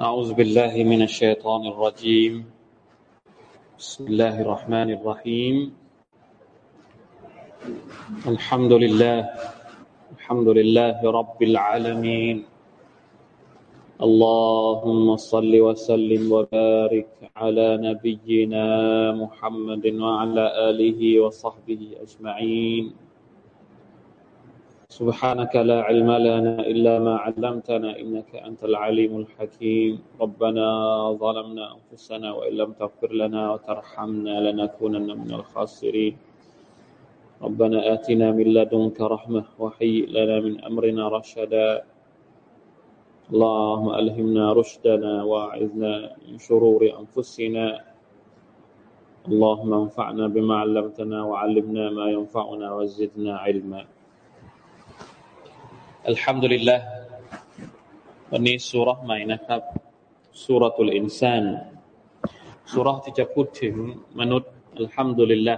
أعوذ بالله من الشيطان الرجيم. بسم الله الرحمن الرحيم. الحمد لله الحمد لله رب العالمين. اللهم صل وسلم وبارك على نبينا محمد وعلى آله وصحبه أجمعين. سبحانك لا علم لنا إلا ما علمتنا إنك أنت العليم الحكيم. ربنا ظلمنا أنفسنا وإن لم تغفر لنا وترحمنا لنكونن من الخاسرين. ربنا آتنا من لدنك رحمة وهيئ لنا من أمرنا رشدا. اللهم ألهمنا رشدنا وأعذنا من شرور أنفسنا. اللهم انفعنا بما علمتنا وعلمنا ما ينفعنا وزدنا علما. อัลฮัมดุลิลละวันนี้สุรษใหม่นะครับสุรตุลอินซานสุรษที่จะพูดถึงมนุษย์อัลฮัมดุลิลละ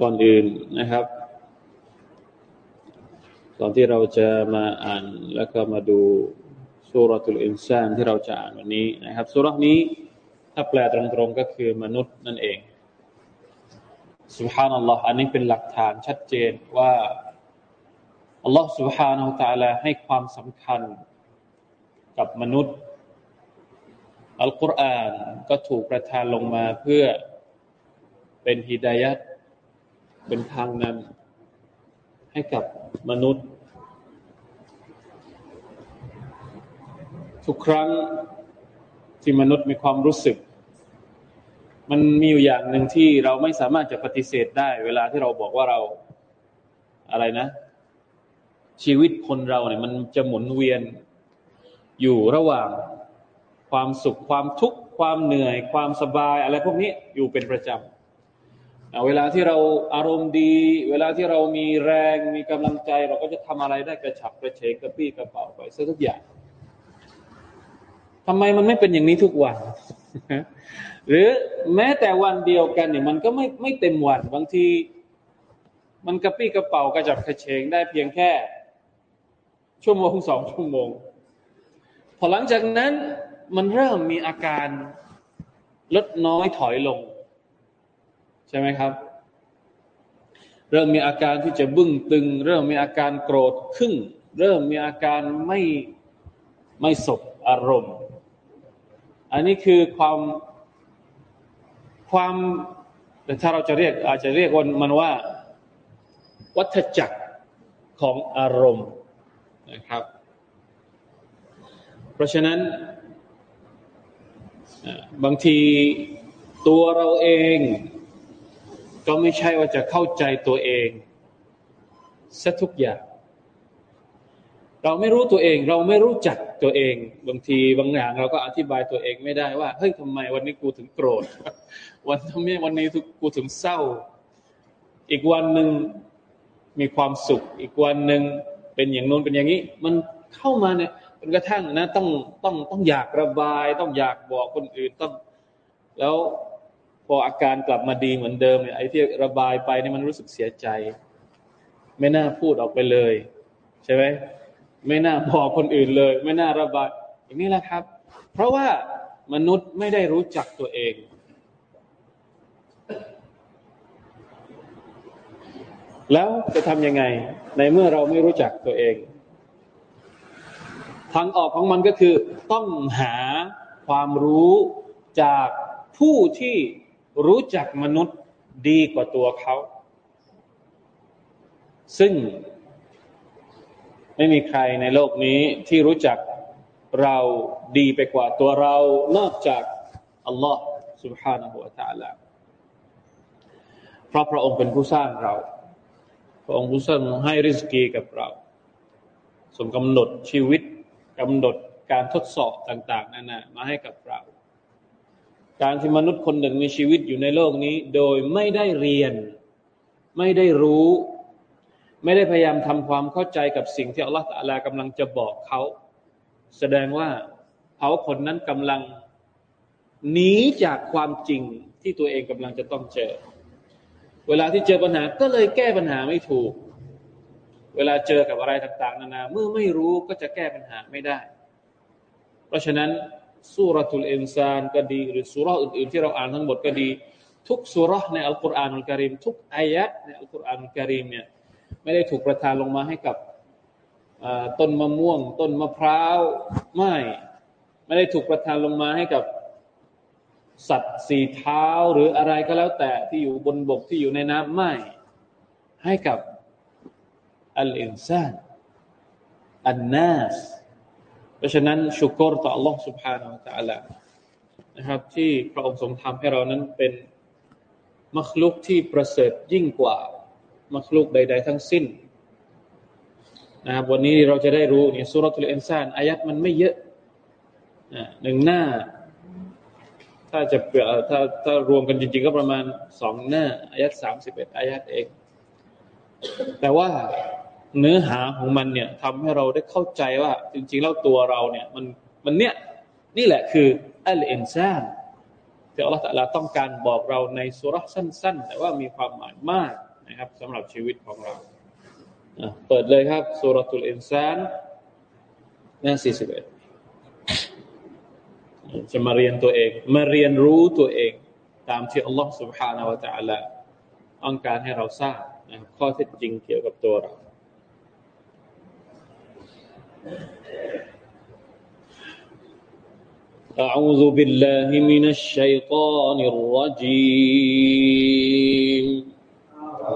ก่อนอื่นนะครับก่อนที่เราจะมาอ่านแล้วก็มาดูสุรตุลอินซานที่เราจะอ่านวันนี้นะครับสุรษนี้ถ้าแปลตรงๆก็คือมนุษย์นั่นเอง สุฮานัลลอฮ์อันนี้เป็นหลักฐานชัดเจนว่าอัลลอฮ์สุฮานะตะลาให้ความสำคัญกับมนุษย์อัลกุรอานก็ถูกประทานลงมาเพื่อเป็นฮิดายัดเป็นทางนำให้กับมนุษย์ ทุกครั้งที่มนุษย์มีความรู้สึก มันมีอยู่อย่างหนึ่งที่เราไม่สามารถจะปฏิเสธได้ เวลาที่เราบอกว่าเราอะไรนะ ชีวิตคนเราเนี่ย มันจะหมุนเวียนอยู่ระหว่างความสุขความทุกข์ความเหนื่อย ความสบาย อะไรพวกนี้อยู่เป็นประจำเวลาที่เราอารมณ์ดี เวลาที่เรามีแรงมีกำลังใจ เราก็จะทำอะไรได้กระฉับกระเฉงกระปี้กระเป๋าไปซะทุกอย่างทำไมมันไม่เป็นอย่างนี้ทุกวัน หรือแม้แต่วันเดียวกันเนี่ยมันก็ไม่ไม่เต็มวันบางที มันกระปี้กระเป๋ากระจับกระเฉงได้เพียงแค่ ชั่วโมงสองชั่วโมง พอหลังจากนั้นมันเริ่มมีอาการลดน้อยถอยลง ใช่ไหมครับ เริ่มมีอาการที่จะบึ้งตึง เริ่มมีอาการโกรธขึ้น เริ่มมีอาการไม่ไม่สบอารมณ์ อันนี้คือความ ความถ้าเราจะเรียกอาจจะเรียกวนมันว่า วัฏจักรของอารมณ์นะครับ เพราะฉะนั้นบางทีตัวเราเอง ก็ไม่ใช่ว่าจะเข้าใจตัวเองซะทุกอย่าง เราไม่รู้ตัวเอง เราไม่รู้จักตัวเอง บางทีบางอย่างเราก็อธิบายตัวเองไม่ได้ว่าเฮ้ยทำไมวันนี้กูถึงโกรธ วันทำไมวันนี้กูถึงเศร้า อีกวันหนึ่งมีความสุข อีกวันหนึ่งเป็นอย่างนู้นเป็นอย่างนี้ มันเข้ามาเนี่ยจนกระทั่งนะ ต้องต้องต้องอยากระบาย ต้องอยากบอกคนอื่นต้อง แล้วพออาการกลับมาดีเหมือนเดิมเนี่ยไอ้ที่ระบายไปเนี่ยมันรู้สึกเสียใจ ไม่น่าพูดออกไปเลย ใช่ไหม ไม่น่าบอกคนอื่นเลย ไม่น่าระบายอย่างนี้แหละครับ เพราะว่ามนุษย์ไม่ได้รู้จักตัวเอง แล้วจะทำยังไง ในเมื่อเราไม่รู้จักตัวเอง ทางออกของมันก็คือต้องหาความรู้จากผู้ที่รู้จักมนุษย์ดีกว่าตัวเขา ซึ่ง ไม่มีใครในโลกนี้ที่รู้จักเราดีไปกว่าตัวเรา นอกจากอัลลอฮ์ سبحانه และ تعالى เพราะพระองค์เป็นผู้สร้างเรา พระองค์ผู้สร้างให้ริสกีกับเราสมกำหนดชีวิตกำหนดการทดสอบต่างๆนั่นนะมาให้กับเรา การที่มนุษย์คนหนึ่งมีชีวิตอยู่ในโลกนี้ โดยไม่ได้เรียน ไม่ได้รู้ ไม่ได้พยายามทำความเข้าใจกับสิ่งที่อัลลอฮฺตะลากำลังจะบอกเขา แสดงว่าเขาคนนั้นกำลังหนีจากความจริงที่ตัวเองกำลังจะต้องเจอ เวลาที่เจอปัญหาก็เลยแก้ปัญหาไม่ถูก เวลาเจอกับอะไรต่างๆ นานา เมื่อไม่รู้ก็จะแก้ปัญหาไม่ได้ เพราะฉะนั้นสุรทุลอินซานก็ดี หรือสุรอื่นๆที่เราอ่านทั้งหมดก็ดี ทุกสุรในอัลกุรอานอัลกิริมทุกอายะในอัลกุรอานอัลกิริมเนี่ย ไม่ได้ถูกประทานลงมาให้กับต้นมะม่วง ต้นมะพร้าวไม่ ไม่ได้ถูกประทานลงมาให้กับสัตว์สีเท้าหรืออะไรก็แล้วแต่ที่อยู่บนบกที่อยู่ในน้ำไม่ ให้กับอัลอินซานอันนัสเพราะฉะนั้นชุกรต่อ Allah سبحانه และ تعالى นะครับ ที่พระองค์ทรงทำให้เรานั้นเป็นมัคลุกที่ประเสริฐยิ่งกว่า มัคลุกใด ๆ ทั้งสิ้นนะครับวันนี้เราจะได้รู้เนี่ยสุรทูลอินซานอายัดมันไม่เยอะหนึ่งหน้า ถ้าจะถ้าถ้ารวมกันจริง ๆ ก็ประมาณสองหน้าอายัดสามสิบเอ็ดอายัดเอง แต่ว่าเนื้อหาของมันเนี่ยทำให้เราได้เข้าใจว่า จริง ๆ แล้วตัวเราเนี่ย มันมันเนี่ยนี่แหละคืออัลอินซานที่อัลลอฮฺตะลาต้องการบอกเราในสุรสั้น ๆ แต่ว่ามีความหมายมาก นะครับสำหรับชีวิตของเราเปิดเลยครับสุรตุลอินซานหน้าสี่สิบเอ็ดจะมาเรียนตัวเอง มาเรียนรู้ตัวเอง ตามที่อัลลอฮฺ سبحانه และ تعالى ต้องการให้เราทราบนะข้อเท็จจริงเกี่ยวกับตัวเรา أعوذ بالله من الشيطان الرجيم بسم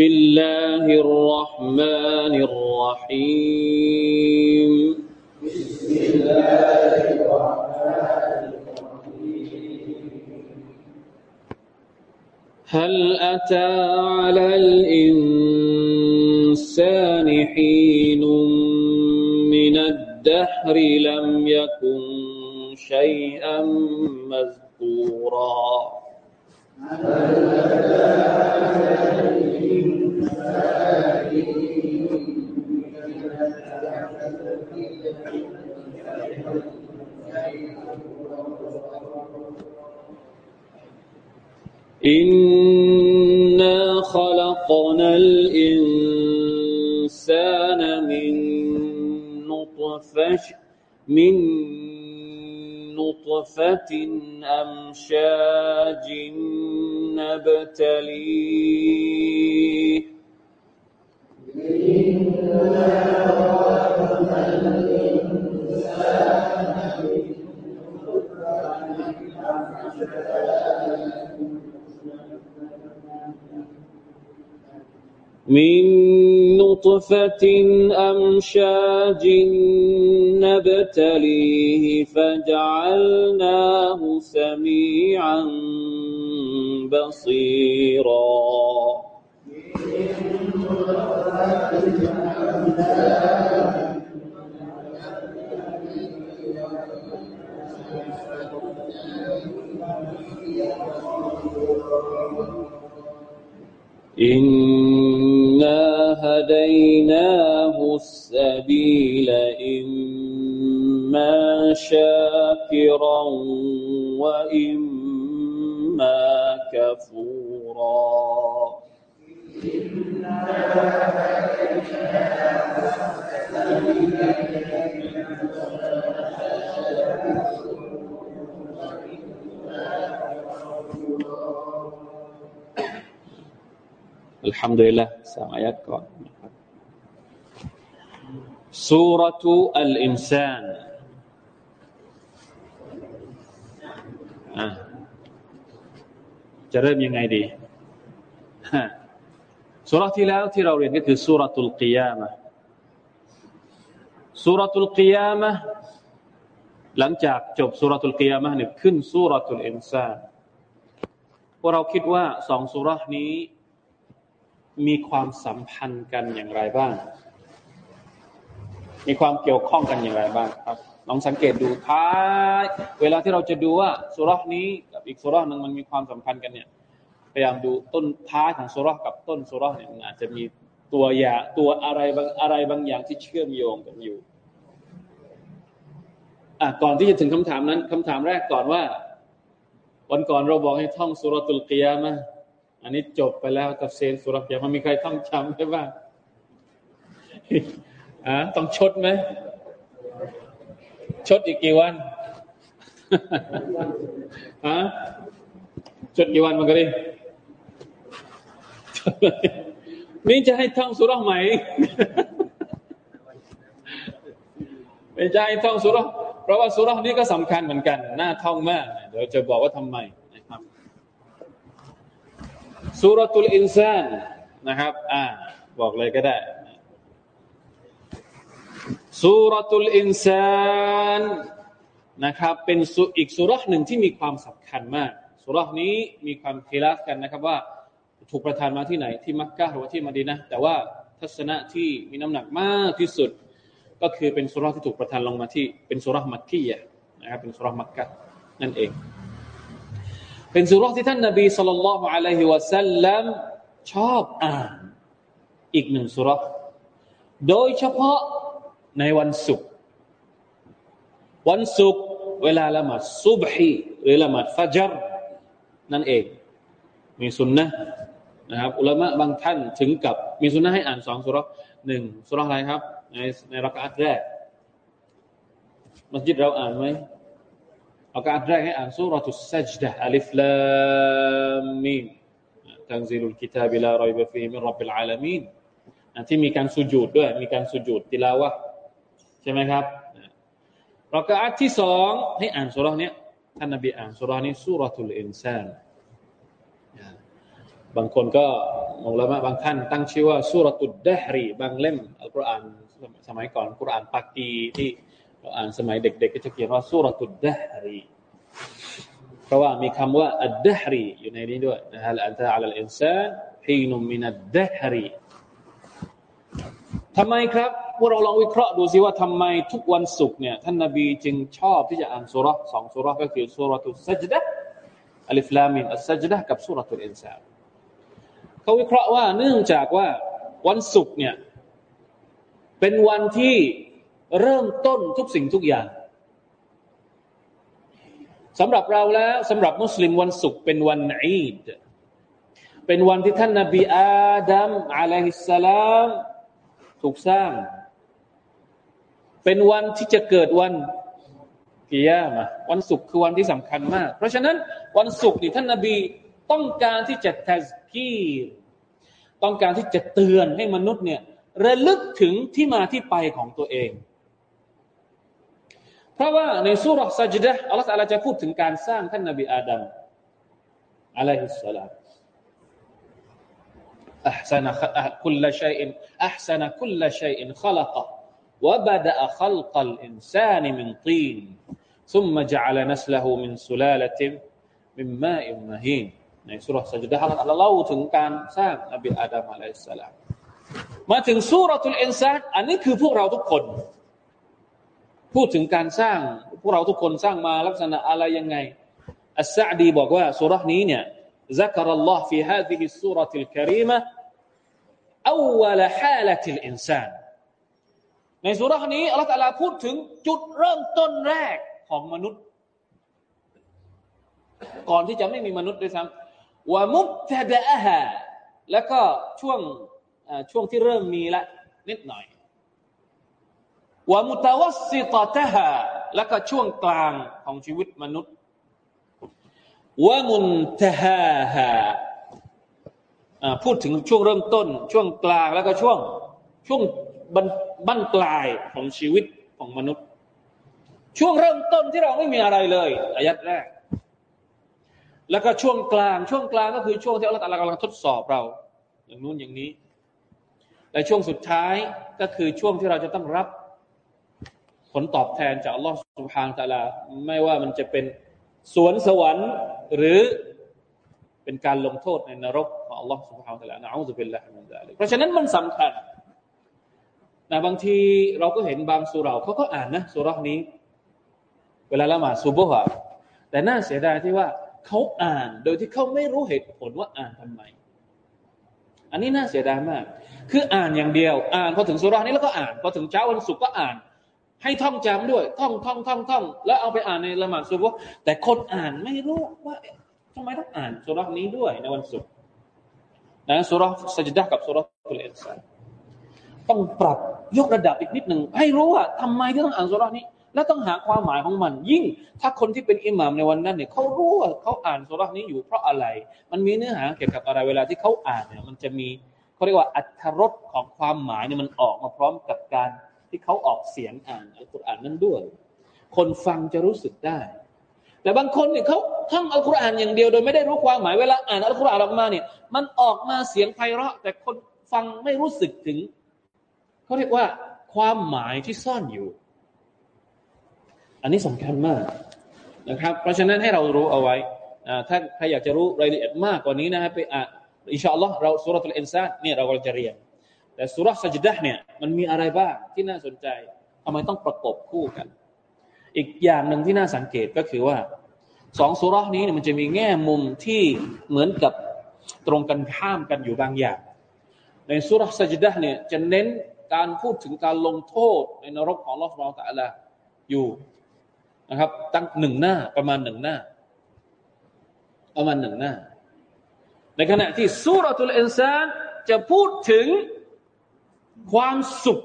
الله الرحمن الرحيم. بسم الله الرحمن الرحيم هل أتى على الإنسان حين الدهر لم يكن شيئا مذكورا. إنا خلقنا الإنسان من نطفش من نطفة أمشاج نبتليه Thank you. من نطفة أمشاج نبتليه فجعلناه سميعا بصيرا. إنا هديناه السبيل إما شاكرا وإما كفورا อัลฮัมดุลิลละสามอายัดก่อนสุรทูอัลอินซานจะเริ่มยังไงดีสุรที่แล้วที่เราเรียนก็คือสุรทูลกิยามะสุรทูลกิยามะหลังจากจบสุรทูลกิยามะเนี่ยขึ้นสุรทูลอินซานพวกเราคิดว่าสองสุรนี้ มีความสัมพันธ์กันอย่างไรบ้าง มีความเกี่ยวข้องกันอย่างไรบ้างครับลองสังเกตดูท้ายเวลาที่เราจะดูว่าสุรษนี้กับอีกสุรษหนึ่งมันมีความสัมพันธ์กันเนี่ยพยายามดูต้นท้ายของสุรษกับต้นสุรษเนี่ยมันอาจจะมีตัวอย่างตัวอะไรบางอะไรบางอย่างที่เชื่อมโยงกันอยู่อะก่อนที่จะถึงคำถามนั้นคำถามแรกก่อนว่า วันก่อนเราบอกให้ท่องสุรตุลกิยามะ อันนี้จบไปแล้วตัฟเซนสุรกยามะมีใครท่องจำได้บ้างอ่าต้องชดไหม ชดอีกกี่วันฮะชดกี่วันมันก็ได้นี่จะให้ท่องสุรใหม่ไม่ใช่ท่องสุรเพราะว่าสุรนี้ก็สำคัญเหมือนกัน น่าท่องมาก เดี๋ยวจะบอกว่าทำไม สุรตุลอินซานนะครับ อ่า บอกเลยก็ได้สุรตุลอินซานนะครับ เป็นอีกสุรหนึ่งที่มีความสำคัญมาก สุรนี้มีความเคลาฟกันนะครับว่า ถูกประทานมาที่ไหน ที่มักกะหรือว่าที่มดีนะแต่ว่าทัศนะที่มีน้ำหนักมากที่สุด ก็คือเป็นสุราที่ถูกประทานลงมาที่เป็นสุรามักกียะนะครับ เป็นสุรามักกะนั่นเอง เป็นสุราที่ท่านนบีสุลต่านละฮ์อะลัยฮิวะสัลลัมชอบอ่าน อีกหนึ่งสุราโดยเฉพาะในวันศุกร์วันศุกร์เวลาละหมาดซุบฮีหรือละหมาดฟัจรนั่นเอง มีสุนนะนะครับอุลามะบางท่านถึงกับมีสุนนะให้อ่านสองสุราหนึ่งสุราอะไรครับ ในในรักอัตแรกมัสยิดเราอ่านไหม Maka ada ayat surah Sajdah Alif Lam Mim. Tanzilul kitab la raiba fihi min rabbil alamin. Nanti mikan sujud ด้วย, mikan sujud tilawah. ใช่มั้ยครับ? Rakaat ที่2ให้อ่านซูเราะห์เนี้ยท่านนบีอ่านซูเราะห์นี้ซูเราะตุลอินซานบางคนก็อุลามะบางท่านตั้งชื่อว่าซูเราะตุดดะฮ์รีบางเล่มอัลกุรอานสมัยก่อนกุรอานปากีที่ เราอ่านสมัยเด็กๆก็จะเขียนว่าซูเราะตุดดะฮ์รีเพราะว่ามีคำว่า الدهر อยู่ในนี้ด้วยนะฮะهل أتى على الإنسان حين من الدهرทำไมครับพวกเราลองวิเคราะห์ดูสิว่าทำไมทุกวันศุกร์เนี่ยท่านนบีจึงชอบที่จะอ่านสุรสองสุรก็คือสุรตุสัจดะอัลิฟลามินอัสซัจดะกับสุรตุลอินซานเขาวิเคราะห์ว่าเนื่องจากว่าวันศุกร์เนี่ยเป็นวันที่ เริ่มต้นทุกสิ่งทุกอย่างสำหรับเราแล้วสำหรับมุสลิมวันศุกร์เป็นวันอีด เป็นวันที่ท่านนาบีอาดัมอะลัยฮิสสลามถูกสร้าง เป็นวันที่จะเกิดวันกิยามะวันศุกร์คือวันที่สำคัญมาก เพราะฉะนั้นวันศุกร์นี่ท่านนาบีต้องการที่จะทัซกีรต้องการที่จะเตือนให้มนุษย์เนี่ยระลึกถึงที่มาที่ไปของตัวเอง เพราะว่าในสุรษสัจดะอัลลอฮฺจะพูดถึงการสร้างท่านนบีอาดัมอะลัยฮิสสลาม أحسن كل شيء أحسن كل شيء خلقه وبدأ خلق الإنسان من طين ثم جعل نسله من سلالة من ماء مهين ในสุรสัจดะเราเล่าถึงการสร้างนบีอาดัมอะลัยฮิสสลามมาถึงสุรทุลอินซานอันนี้คือพวกเราทุกคน พูดถึงการสร้างพวกเราทุกคนสร้างมาลักษณะอะไรยังไงอัสซาดีบอกว่าสุรนี้เนี่ย ذكر الله في هذه السورة الكريمة أول حالة الإنسان ในสุรานี้อัลลอฮฺพูดถึงจุดเริ่มต้นแรกของมนุษย์ ก่อนที่จะไม่มีมนุษย์ด้วยซ้ำว่ามุบตะดะฮะแล้วก็ช่วงช่วงที่เริ่มมีละนิดหน่อย ว่ามุตวัสซิตตะฮะแล้วก็ช่วงกลางของชีวิตมนุษย์ว่ามุนตะฮาฮะพูดถึงช่วงเริ่มต้น ช่วงกลางแล้วก็ช่วงช่วงบันบั้นปลายของชีวิตของมนุษย์ ช่วงเริ่มต้นที่เราไม่มีอะไรเลยอายัดแรก แล้วก็ช่วงกลาง ช่วงกลางก็คือช่วงที่อัลลอฮฺกำลังทดสอบเรา อย่างนู้นอย่างนี้และช่วงสุดท้ายก็คือช่วงที่เราจะต้องรับ ลตอบแทนจากอัลลอฮฺสุบฮานตะลา ไม่ว่ามันจะเป็นสวนสวรรค์หรือเป็นการลงโทษในนรกของอัลลอฮฺสุบฮานตะลานะอูซุบิลลาฮิมินซาลิกเพราะฉะนั้นมันสำคัญนะบางทีเราก็เห็นบางสุราเขาก็อ่านนะสุรานี้ เวลาละหมาดซุบฮ์แต่น่าเสียดายที่ว่าเขาอ่านโดยที่เขาไม่รู้เหตุผลว่าอ่านทำไม อันนี้น่าเสียดายมาก คืออ่านอย่างเดียว อ่านพอถึงสุรานี้แล้วก็อ่านพอถึงเช้าวันศุกร์ก็อ่าน ให้ท่องจำด้วย ท่องท่องท่องท่องแล้วเอาไปอ่านในละหมาดซุบฮ์แต่คนอ่านไม่รู้ว่าทำไมต้องอ่านสุรานี้ด้วยในวันศุกร์นะสุราสัจดะกับสุราตุลอินซานต้องปรับยกระดับอีกนิดหนึ่งให้รู้ว่าทำไมที่ต้องอ่านสุรานี้ และต้องหาความหมายของมัน ยิ่ง ถ้าคนที่เป็นอิหมามในวันนั้นเนี่ยเขารู้ว่าเขาอ่านสุรานี้อยู่เพราะอะไร มันมีเนื้อหาเกี่ยวกับอะไรเวลาที่เขาอ่านเนี่ยมันจะมีเขาเรียกว่าอัตรสของความหมายเนี่ยมันออกมาพร้อมกับการ ที่เขาออกเสียงอ่านอัลกุรอานนั้นด้วย คนฟังจะรู้สึกได้ แต่บางคนเนี่ยเขาท่องอัลกุรอานอย่างเดียวโดยไม่ได้รู้ความหมายเวลาอ่านอัลกุรอานออกมาเนี่ย มันออกมาเสียงไพเราะ แต่คนฟังไม่รู้สึกถึงเขาเรียกว่าความหมายที่ซ่อนอยู่ อันนี้สำคัญมากนะครับ เพราะฉะนั้นให้เรารู้เอาไว้ถ้าใครอยากจะรู้รายละเอียดมากกว่านี้นะครับไปอ่านอินชาอัลลอฮ์เราสุรทูลอินซานเนี่ยเรากำลังจะเรียน แต่สุรสัจดะเนี่ยมันมีอะไรบ้างที่น่าสนใจทำไมต้องประกบคู่กัน อีกอย่างหนึ่งที่น่าสังเกตก็คือว่าสองสุรนี้เนี่ยมันจะมีแง่มุมที่เหมือนกับตรงกันข้ามกันอยู่บางอย่าง ในสุรสัจดะเนี่ยจะเน้นการพูดถึงการลงโทษในนรกของลอสเราแต่ละอยู่นะครับ ตั้งหนึ่งหน้าประมาณหนึ่งหน้า ประมาณหนึ่งหน้า ในขณะที่สุรตุลอินซานจะพูดถึง ความสุข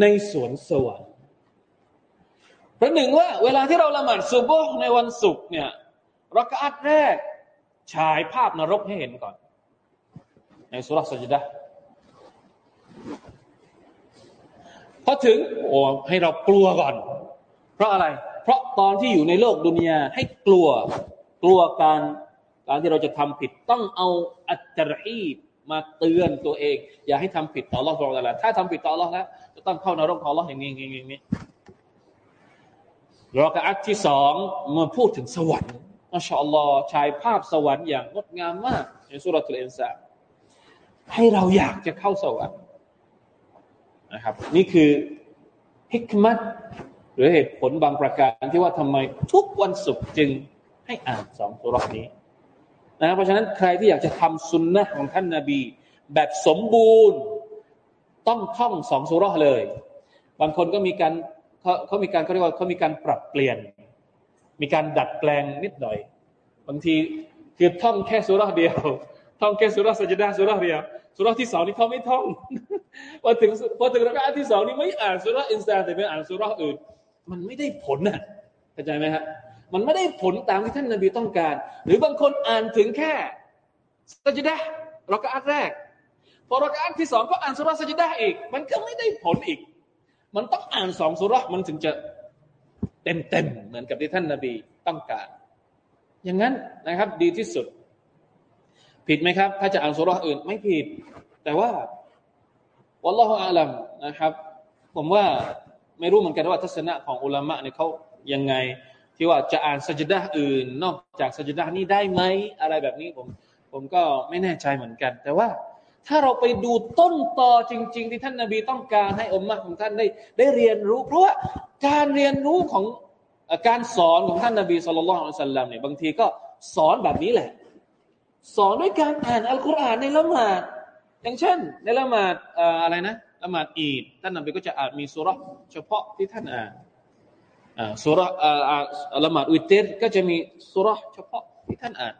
ในสวนสวรรค์พระหนึ่งว่า เวลาที่เราละหมาดซุบฮ์ในวันศุกร์เนี่ยรักอัดแรกฉายภาพนรกให้เห็นก่อน ในสุรษะจดะพอถึงโอ้ให้เรากลัวก่อน เพราะอะไร เพราะตอนที่อยู่ในโลกดุนยาให้กลัว กลัวการการที่เราจะทำผิดต้องเอาอัตรี มาเตือนตัวเอง อย่าให้ทำผิดต่อ Allah สุบฮานะถ้าทำผิดต่อ Allah แล้วจะต้องเข้านรกของ Allah อย่างนี้อย่างนี้อย่างนี้รอกอัตที่สองมาพูดถึงสวรรค์อัชอัลลอฮ์ฉายภาพสวรรค์อย่างงดงามมากในสุรทูลอินซาให้เราอยากจะเข้าสวรรค์นะครับ นี่คือฮิกมัตหรือเหตุผลบางประการที่ว่าทำไมทุกวันศุกร์จึงให้อ่านสองสุรนี้ นะเพราะฉะนั้นใครที่อยากจะทำสุนนะของท่านนาบี แบบสมบูรณ์ต้องท่องสองสุรเลย บางคนก็มีการเขาเขามีการเขาเรียกว่าเขามีการปรับเปลี่ยน มีการดัดแปลงนิดหน่อย บางทีคือท่องแค่สุรเดียว ท่องแค่สุรสัจดาสุรเดียวสุรที่สองนี่เขาไม่ท่องพอถึงพอถึงรักาที่สองนี่ไม่อ่านสุรอินซาแต่ไปอ่านสุรอื่น มันไม่ได้ผลน่ะเข้าใจไหมฮะ มันไม่ได้ผลตามที่ท่านนบีต้องการ หรือบางคนอ่านถึงแค่สัจดะเรักอัตแรก พอเรักอัตที่สองก็อ่านสุรสัจดะอีก มันก็ไม่ได้ผลอีก มันต้องอ่านสองสุรมันถึงจะเต็มเต็มเหมือนกับที่ท่านนบีต้องการ อย่างนั้นนะครับดีที่สุด ผิดไหมครับ ถ้าจะอ่านสุรอื่นไม่ผิด แต่ว่าวัลลอฮฺอาลัมนะครับ ผมว่าไม่รู้เหมือนกันว่าทัศนะของอุลามะเนี่ยเขายังไง ที่ว่าจะอ่านสัจดะอื่น นอกจากสัจดะนี้ได้ไหมอะไรแบบนี้ผมผมก็ไม่แน่ใจเหมือนกัน แต่ว่าถ้าเราไปดูต้นตอจริง ๆ ที่ท่านนาบีต้องการให้อมมะของท่านได้ได้เรียนรู้ เพราะว่าการเรียนรู้ของการสอนของท่านนาบีสุลต่านสัลลัมเนี่ยบางทีก็สอนแบบนี้แหละ สอนด้วยการอ่านอัลกุรอานในละหมาดอย่างเช่น ในละหมาดอะไรนะละหมาดอีดท่านนาบีก็จะอ่านมีสุรเฉพาะที่ท่านอ่าน สุรละหมาดอุตเตรก็จะมีสุรเฉพาะที่ท่านอ่าน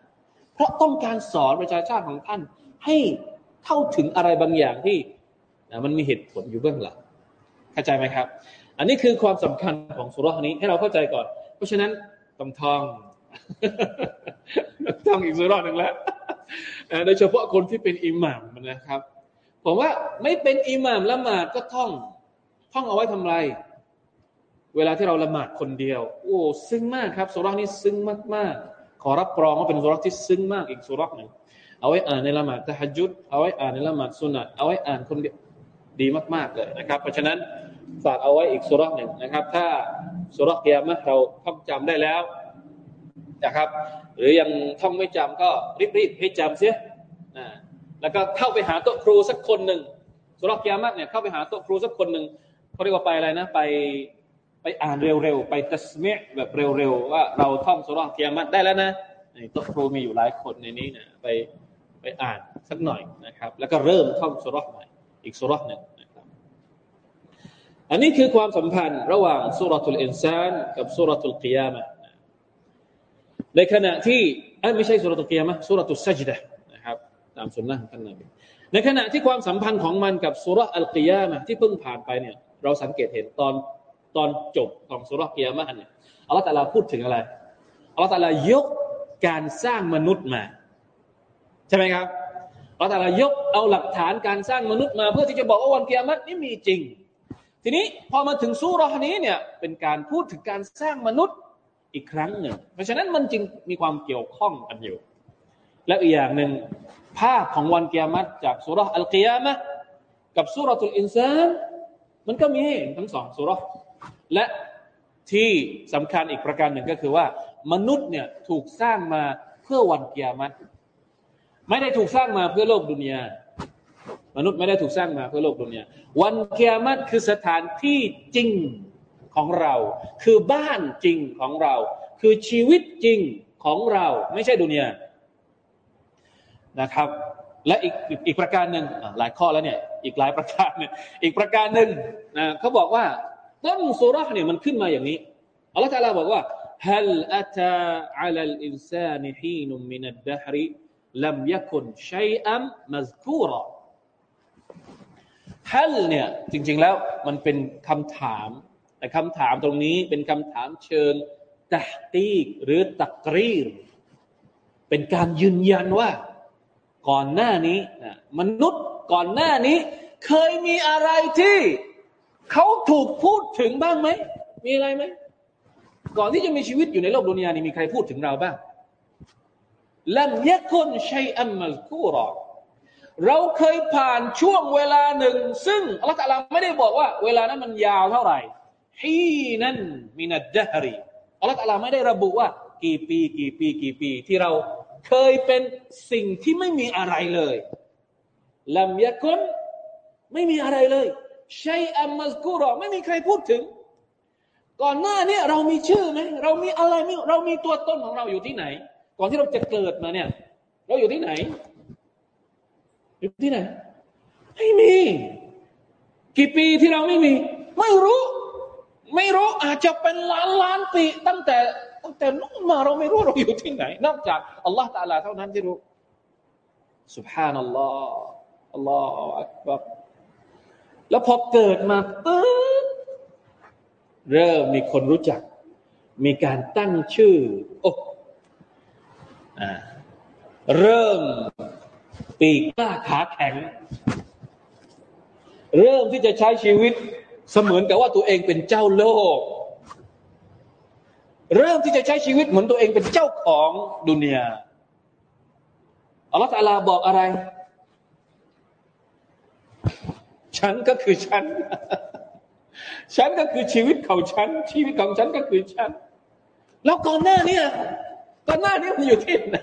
เพราะต้องการสอนประชาชาติของท่าน ให้เข้าถึงอะไรบางอย่างที่มันมีเหตุผลอยู่เบื้องหลังเข้าใจไหมครับ อันนี้คือความสำคัญของสุรนี้ให้เราเข้าใจก่อน เพราะฉะนั้นต้องท่องท่องอีกสุรหนึ่งแล้วโดยเฉพาะคนที่เป็นอิหม่ามนะครับ ผมว่าไม่เป็นอิหม่ามละหมาดก็ท่อง ท่องเอาไว้ทำไร เวลาที่เราละหมาดคนเดียว โอ้ซึ้งมากครับสุรานี้ซึ้งมากๆ ขอรับรองว่าเป็นสุราที่ซึ้งมากอีกสุราหนึ่งเอาไว้อ่านในละหมาดตะฮัจุดเอาไว้อ่านในละหมาดสุนัตเอาไว้อ่านคนเดียวดีมาก ๆเลยนะครับ เพราะฉะนั้นฝากเอาไว้อีกสุราหนึ่งนะครับ ถ้าสุราเกียรมะเราท่องจำได้แล้วนะครับ หรือยังท่องไม่จำก็รีบๆให้จำเสียนะแล้วก็เข้าไปหาโต๊ะครูสักคนหนึ่งสุราเกียรมะเนี่ยเข้าไปหาโต๊ะครูสักคนหนึ่งเขาเรียกว่าไปอะไรนะไป ไปอ่านเร็วๆ ไปตัสเมะแบบเร็วๆ ว่าเราท่องสุราเกียมัดได้แล้วนะนี่ตัวครูมีอยู่หลายคนในนี้นะไปไปอ่านสักหน่อยนะครับ แล้วก็เริ่มท่องสุราใหม่ อีกสุราหนึ่งนะครับ อันนี้คือความสัมพันธ์ระหว่างสุรทูลอินซานกับสุรทูลกิยามะในขณะที่ไม่ใช่สุรทูลกิยามะสุรทูลซัจดะนะครับ ตามสุนนะของท่านนบีในขณะที่ความสัมพันธ์ของมันกับสุรอัลกิยามะที่เพิ่งผ่านไปเนี่ยเราสังเกตเห็นตอน ตอนจบของสุรเกิยามะเนี่ยอัลลอฮฺตะลาพูดถึงอะไรอัลลอฮฺตะลายกการสร้างมนุษย์มา ใช่ไหมครับอัลลอฮฺตะลายกเอาหลักฐานการสร้างมนุษย์มา เพื่อที่จะบอกว่าวันเกิยามะนี่มีจริง ทีนี้พอมาถึงสุรนี้เนี่ยเป็นการพูดถึงการสร้างมนุษย์อีกครั้งหนึ่ง เพราะฉะนั้นมันจึงมีความเกี่ยวข้องกันอยู่ และอีกอย่างหนึ่งภาพของวันเกิยามัตจากสุรอัลกิยามะกับสุรตุลอินซานมันก็มีทั้งสองสุร และที่สำคัญอีกประการหนึ่งก็คือว่า มนุษย์เนี่ยถูกสร้างมาเพื่อวันกิยามัตไม่ได้ถูกสร้างมาเพื่อโลกดุนยามนุษย์ไม่ได้ถูกสร้างมาเพื่อโลกดุนยาวันกิยามัตคือสถานที่จริงของเรา คือบ้านจริงของเรา คือชีวิตจริงของเรา ไม่ใช่ดุนยานะครับ และอีกอีกประการหนึ่งหลายข้อแล้วเนี่ย อีกหลายประการเนี่ยอีกประการหนึ่งนะเขาบอกว่า ต้นสุราเนี่ยมันขึ้นมาอย่างนี้อัลลอฮฺตาลาบอกว่า هل أتى على الإنسان حين من الدهر لم يكن شيئا مذكورا ฮัลเนี่ยจริงๆแล้วมันเป็นคำถาม แต่คำถามตรงนี้เป็นคำถามเชิงตะตีกหรือตักรีรเป็นการยืนยันว่าก่อนหน้านี้นะมนุษย์ก่อนหน้านี้ เคยมีอะไรที่ เขาถูกพูดถึงบ้างไหม มีอะไรไหม ก่อนที่จะมีชีวิตอยู่ในโลกดุนยานี้มีใครพูดถึงเราบ้างลัมยะคุนชัยอัมมัลกูรอเราเคยผ่านช่วงเวลาหนึ่ง ซึ่งอัลลอฮฺไม่ได้บอกว่า เวลานั้นมันยาวเท่าไหร่ฮีนั่นมินัดดฮรีอัลลอฮฺไม่ได้ระบุว่า กี่ปีกี่ปีกี่ปี ที่เราเคยเป็นสิ่งที่ไม่มีอะไรเลยลัมยะคุนไม่มีอะไรเลย ชัยอัมมัสกูรอไม่มีใครพูดถึง ก่อนหน้านี้เรามีชื่อไหมเรามีอะไรไม่เรามีตัวตนของเราอยู่ที่ไหน ก่อนที่เราจะเกิดมาเนี่ย เราอยู่ที่ไหน อยู่ที่ไหน ไม่มี กี่ปีที่เราไม่มี ไม่รู้ ไม่รู้อาจจะเป็นล้านล้านปี ตั้งแต่ตั้งแต่นู้นมาเราไม่รู้เราอยู่ที่ไหน นอกจากอัลลอฮฺตาลาเท่านั้นที่รู้ سبحان อัลล แล้วพอเกิดมาปึ๊บเริ่มมีคนรู้จัก มีการตั้งชื่อโอ้เริ่มปีกกล้าขาแข็ง เริ่มที่จะใช้ชีวิตเสมือนกับว่าตัวเองเป็นเจ้าโลก เริ่มที่จะใช้ชีวิตเหมือนตัวเองเป็นเจ้าของดุนยาอัลลอฮฺตาลาบอกอะไร ฉันก็คือฉัน ฉันก็คือชีวิตของฉัน ชีวิตของฉันก็คือฉัน แล้วก่อนหน้านี้ก่อนหน้านี้มันอยู่ที่ไหน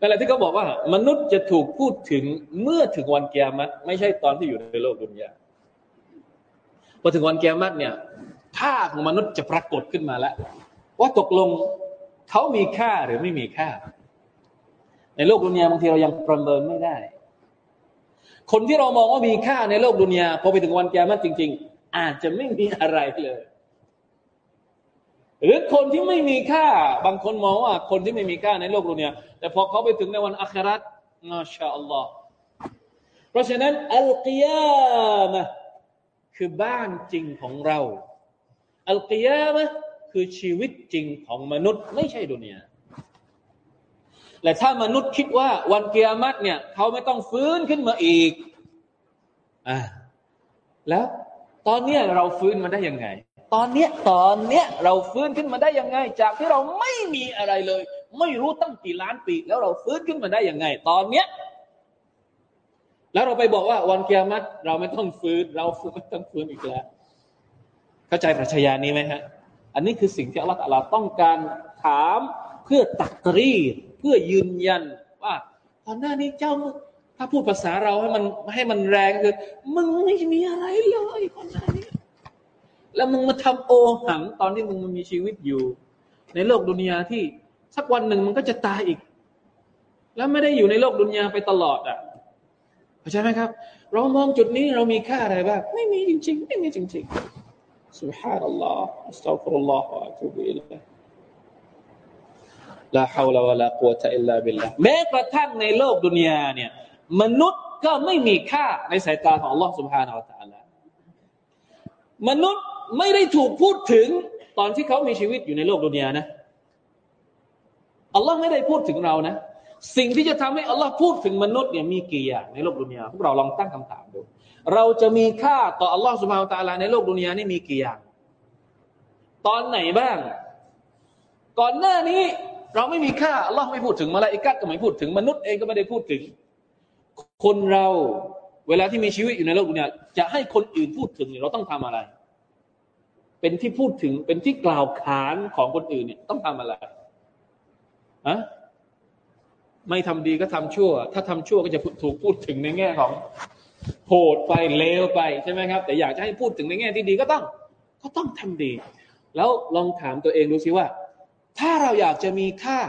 นั่นแหละที่เขาบอกว่า มนุษย์จะถูกพูดถึงเมื่อถึงวันเกียรติไม่ใช่ตอนที่อยู่ในโลกดุนยาพอถึงวันเกียรติเนี่ยค่าของมนุษย์จะปรากฏขึ้นมาแล้ว ว่าตกลงเขามีค่าหรือไม่มีค่า ในโลกดุนยาบางทีเรายังประเมินไม่ได้ คนที่เรามองว่ามีค่าในโลกดุนยาพอไปถึงวันแกมันจริง ๆ อาจจะไม่มีอะไรเลย หรือคนที่ไม่มีค่า บางคนมองว่า คนที่ไม่มีค่าในโลกดุนยาแต่พอเขาไปถึงในวันอัคราตมาชาอัลลอฮ์เพราะฉะนั้นอัลกิยามะคือบ้านจริงของเรา อัลกิยามะคือชีวิตจริงของมนุษย์ ไม่ใช่ดุนยา และถ้ามนุษย์คิดว่าวันเกียรติเนี่ยเขาไม่ต้องฟื้นขึ้นมาอีกอ่าแล้วตอนเนี้ยเราฟื้นมาได้ยังไง ตอนเนี้ยตอนเนี้ยเราฟื้นขึ้นมาได้ยังไง จากที่เราไม่มีอะไรเลย ไม่รู้ตั้งกี่ล้านปี แล้วเราฟื้นขึ้นมาได้ยังไง ตอนเนี้ยแล้วเราไปบอกว่าวันเกียรติเราไม่ต้องฟื้น เราไม่ต้องฟื้นอีกแล้ว เข้าใจปรัชญานี้ไหมฮะ อันนี้คือสิ่งที่อัลลอฮฺต้องการถามเพื่อตักรี เพื่อยืนยันว่าก่อนหน้านี้เจ้าถ้าพูดภาษาเราให้มันให้มันแรงคือมึงไม่มีอะไรเลยก่อนหน้านี้แล้วมึงมาทำโอหังตอนที่มึงมันมีชีวิตอยู่ ในโลกดุนยาที่สักวันหนึ่งมันก็จะตายอีก แล้วไม่ได้อยู่ในโลกดุนยาไปตลอดอ่ะ เข้าใจไหมครับ เรามองจุดนี้เรามีค่าอะไรบ้างไม่มีจริง ๆ ไม่มีจริงๆ سبحان الله استغفر الله واتوب اليه لا حول ولا قوة إلا بالله แม้กระทั่งในโลกดุนยาเนี่ยมนุษย์ก็ไม่มีค่าในสายตาของ Allah سبحانه และ تعالى มนุษย์ไม่ได้ถูกพูดถึงตอนที่เขามีชีวิตอยู่ในโลกดุนยานะอัลลอฮ์ไม่ได้พูดถึงเรานะ สิ่งที่จะทำให้อัลลอฮ์พูดถึงมนุษย์เนี่ยมีกี่อย่างในโลกดุนยาพวกเราลองตั้งคำถามดู เราจะมีค่าต่ออัลลอฮ์สุบฮาวตาลาในโลกดุนยานี่มีกี่อย่าง ตอนไหนบ้าง ก่อนหน้านี้ เราไม่มีค่าอัลลอฮ์ไม่พูดถึงมาลาอิกัดก็ไม่พูดถึงมนุษย์เองก็ไม่ได้พูดถึง คนเราเวลาที่มีชีวิตอยู่ในโลกดุนยจะให้คนอื่นพูดถึงเราต้องทำอะไร เป็นที่พูดถึงเป็นที่กล่าวขานของคนอื่นเนี่ยต้องทำอะไรอะไม่ทำดีก็ทำชั่ว ถ้าทำชั่วก็จะถูกพูดถึงในแง่ของโหดไปเลวไปใช่ไหมครับ แต่อยากจะให้พูดถึงในแง่ที่ดีก็ต้อง ก็ต้องทำดี แล้วลองถามตัวเองดูสิว่า ถ้าเราอยากจะมีค่า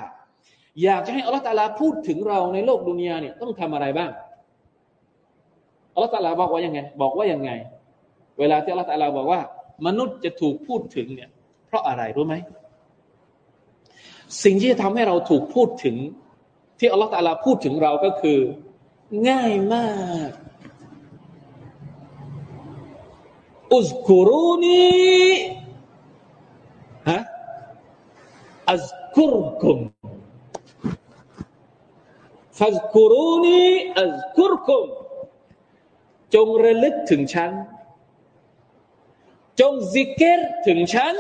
อยากจะให้อัลลอฮฺตาลาพูดถึงเราในโลกดุนยาเนี่ยต้องทำอะไรบ้างอัลลอฮฺตาลาบอกว่ายังไง บอกว่ายังไง เวลาที่อัลลอฮฺตาลาบอกว่า มนุษย์จะถูกพูดถึงเนี่ย เพราะอะไรรู้ไหมสิ่งที่จะทำให้เราถูกพูดถึง ที่อัลลอฮฺตาลาพูดถึงเราก็คือ ง่ายมาก อุสกุรูนีฮะ อัสกุรกุมฟัสกุรูนีอัสกุรกุมจงระลึกถึงฉัน จงซิกเกตถึงฉัน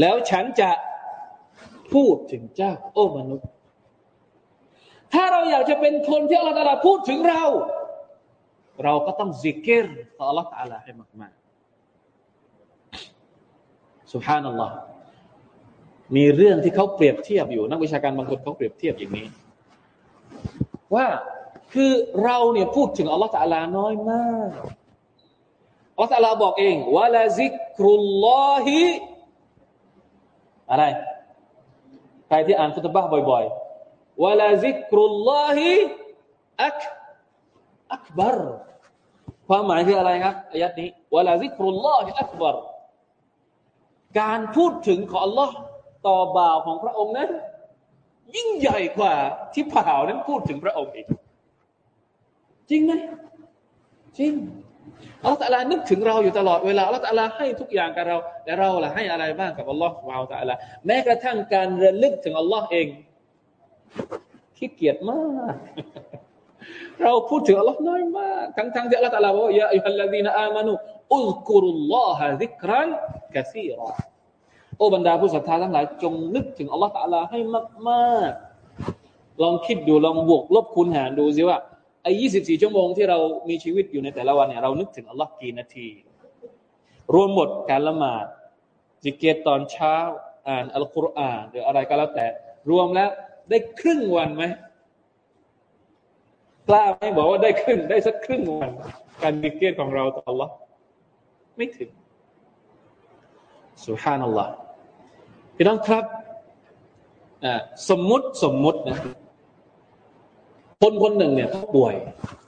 แล้วฉันจะพูดถึงเจ้า โอ้มนุษย์ ถ้าเราอยากจะเป็นคนที่อัลลอฮฺพูดถึงเรา เราก็ต้องซิกเกตต่ออัลลอฮฺให้มากๆสุภานัลลอฮ์ มีเรื่องที่เขาเปรียบเทียบอยู่ นักวิชาการบางคนเขาเปรียบเทียบอย่างนี้ ว่าคือเราเนี่ยพูดถึงอัลลอฮฺตาลาน้อยมากอัลลอฮฺตาลาบอกเองว่าละซิกรุลลอฮิอะไร ใครที่อ่านคุตบะบ่อยๆวะลาซิกรุลลอฮิอักอักบารความหมายคืออะไรครับอายัดนี้วะลาซิกรุลลอฮิอักบารการพูดถึงของ Allah ต่อบ่าวของพระองค์นั้น ยิ่งใหญ่กว่าที่บ่าวนั้นพูดถึงพระองค์อีก จริงไหมจริงอัลลอฮฺตะลานึกถึงเราอยู่ตลอดเวลาอัลลอฮฺตะลาให้ทุกอย่างกับเรา แต่เราล่ะให้อะไรบ้างกับอัลลอฮฺวาตะลาแม้กระทั่งการระลึกถึงอัลลอฮ์เองขี้เกียจมาก เราพูดถึงอัลลอฮ์น้อยมากทั้งทั้งที่อัลลอฮฺตะลาบอกว่ายาอัลลอฮีนอามานุอุลกุรุลลอฮะซิกรันกะซีรอ โอ้บรรดาผู้ศรัทธาทั้งหลาย จงนึกถึงอัลลอฮฺตะลาให้มากๆ ลองคิดดูลองบวกลบคูณหารดูสิว่าไอ้ยี่สิบสี่ชั่วโมงที่เรามีชีวิตอยู่ในแต่ละวันเนี่ยเรานึกถึงอัลลอฮ์กี่นาที รวมหมดการละหมาดจิเกตตอนเช้า อ่านอัลกุรอานหรืออะไรก็แล้วแต่ รวมแล้วได้ครึ่งวันไหมกล้าไหมบอกว่าได้ครึ่งได้สักครึ่งวัน การจิเกตของเราต่ออัลลอฮ์ไม่ถึงสุฮานัลลอฮ์ พี่น้องครับสมมุติสมมุตินะคนคนหนึ่งเนี่ยเขาป่วย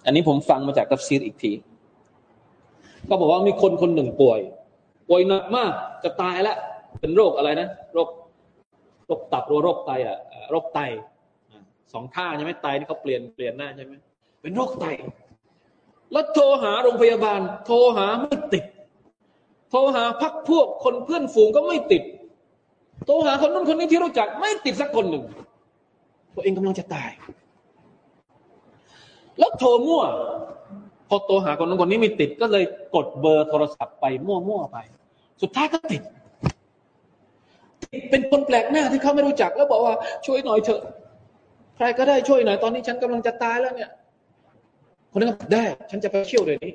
อันนี้ผมฟังมาจากตัฟซีรอีกทีก็บอกว่ามีคนคนหนึ่งป่วย ป่วยหนักมากจะตายแล้วเป็นโรคอะไรนะโรคโรคตับหรือโรคไตอะโรคไตสองท่าใช่ไหมไตนี่เขาเปลี่ยนเปลี่ยนหน้าใช่ไหมเป็นโรคไต แล้วโทรหาโรงพยาบาล โทรหาไม่ติด โทรหาพักพวกคนเพื่อนฝูงก็ไม่ติด โทรหาคนนู้นคนนี้ที่รู้จัก ไม่ติดสักคนหนึ่ง ตัวเองกำลังจะตาย แล้วโทรมั่ว พอโทรหาคนนั้นคนนี้ไม่ติดก็เลยกดเบอร์โทรศัพท์ไปมั่วๆไป สุดท้ายก็ติด เป็นคนแปลกหน้าที่เขาไม่รู้จัก แล้วบอกว่าช่วยหน่อยเถอะ ใครก็ได้ช่วยหน่อยตอนนี้ฉันกำลังจะตายแล้วเนี่ย คนนั้นก็ได้ ฉันจะไปเที่ยวเดี๋ยวนี้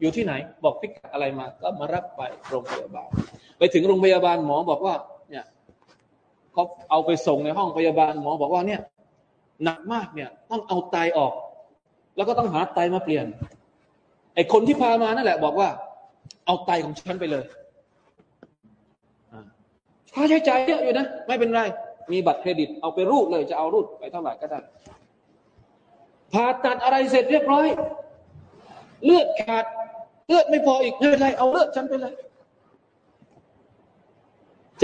อยู่ที่ไหน บอกพิกัดอะไรมา ก็มารับไปโรงพยาบาล ไปถึงโรงพยาบาลหมอบอกว่า เขาเอาไปส่งในห้องพยาบาลหมอบอกว่าเนี่ยหนักมากเนี่ยต้องเอาไตออก แล้วก็ต้องหาไตมาเปลี่ยน ไอ้คนที่พามานั่นแหละ บอกว่า เอาไตของฉันไปเลยค่าใช้จ่ายเยอะอยู่นะไม่เป็นไร มีบัตรเครดิต เอาไปรูดเลยจะเอารูดไปเท่าไหร่ก็ได้ผ่าตัดอะไรเสร็จเรียบร้อย เลือดขาด เลือดไม่พออีกไม่เป็นไรเอาเลือดฉันไปเลย